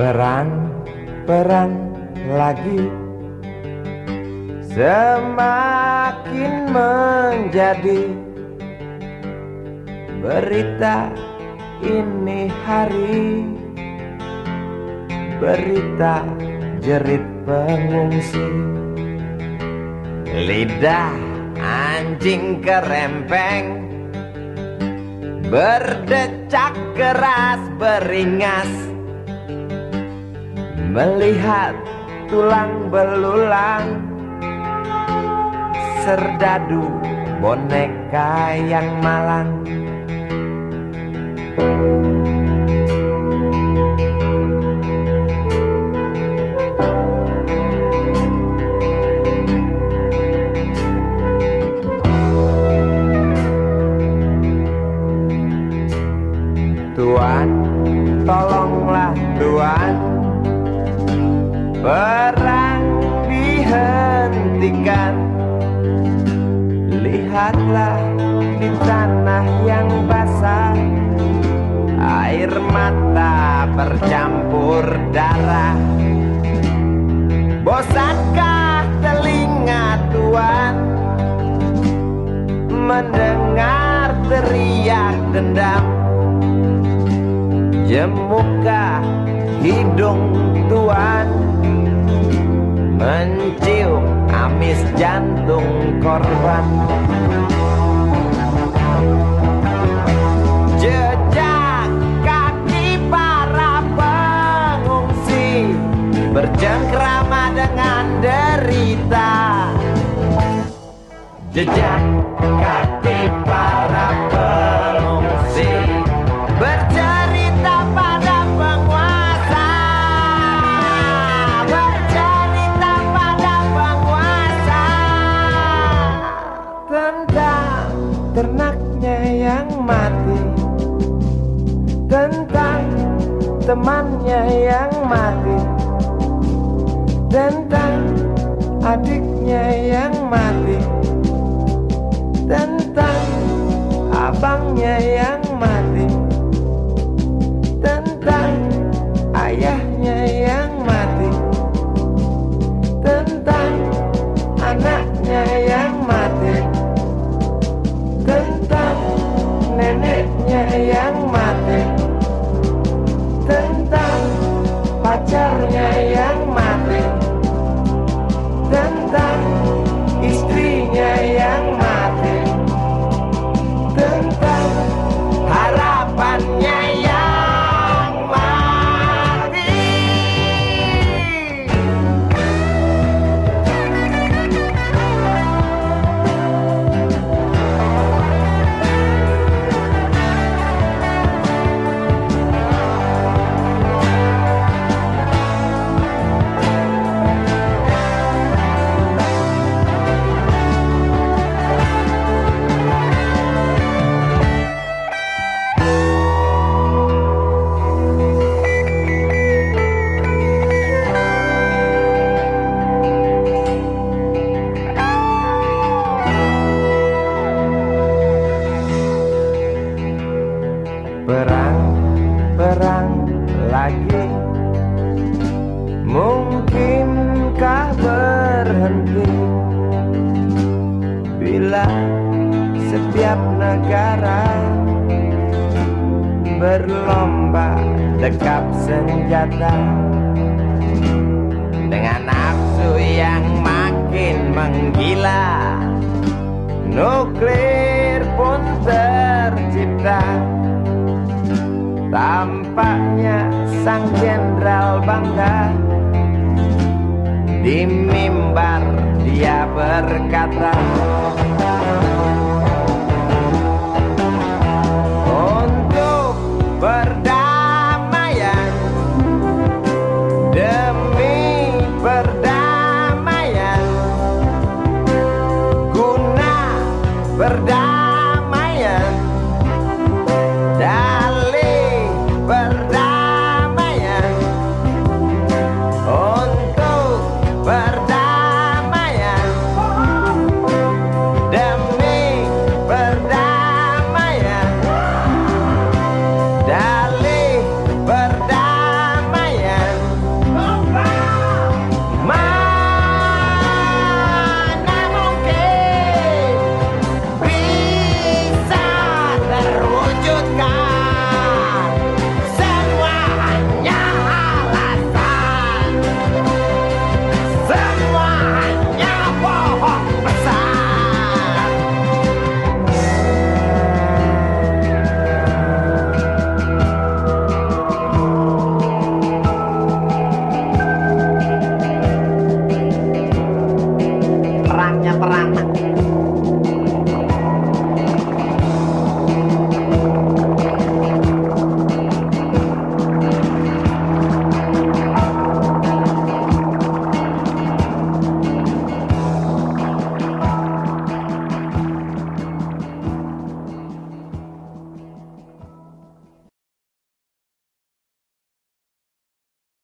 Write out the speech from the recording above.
Perang, perang lagi. Semakin menjadi Berita ini hari. Berita jerit pengungsi. Lidah anjing kerempeng. Berdecak keras beringas Melihat tulang belulang Serdadu boneka yang malang Lihatlah di tanah yang basah Air mata bercampur darah. Bosankah telinga Tuhan Mendengar teriak dendam? Jemukah hidung Tuhan Mencium amis jantung korban. Jejak kaki para pengungsi Bercengkrama dengan derita. Jejak Tentang ternaknya yang mati. Tentang temannya yang mati. Tentang adiknya yang mati. Tentang abangnya yang mati Berlomba dekap senjata. Dengan nafsu yang makin menggila Nuklir pun tercipta. Tampaknya sang jenderal bangga. Di mimbar dia berkata Saatnya perang.